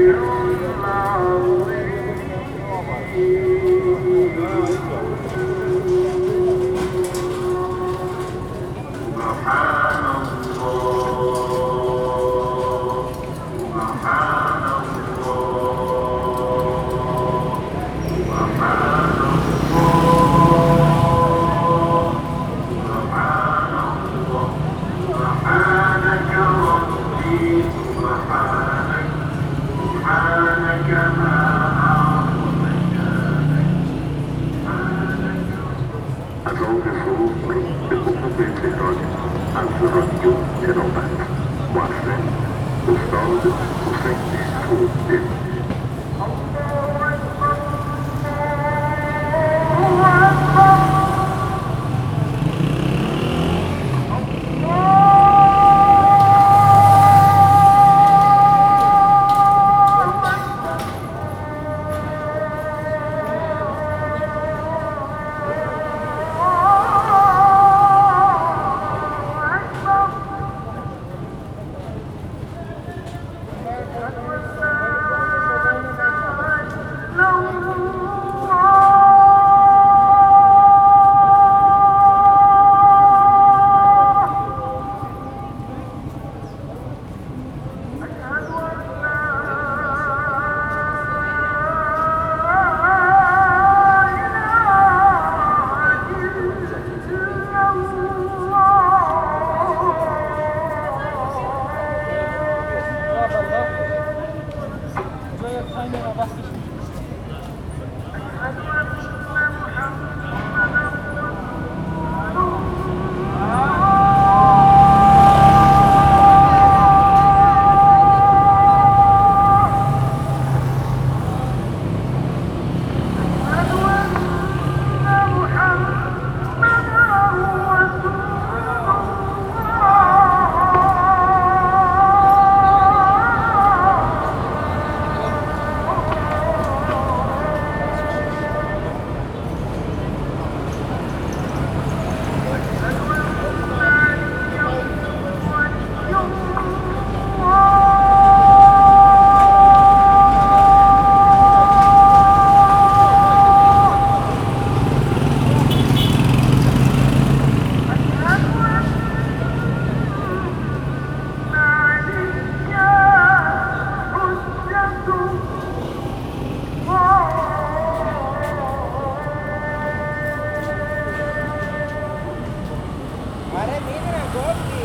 you. Thank you.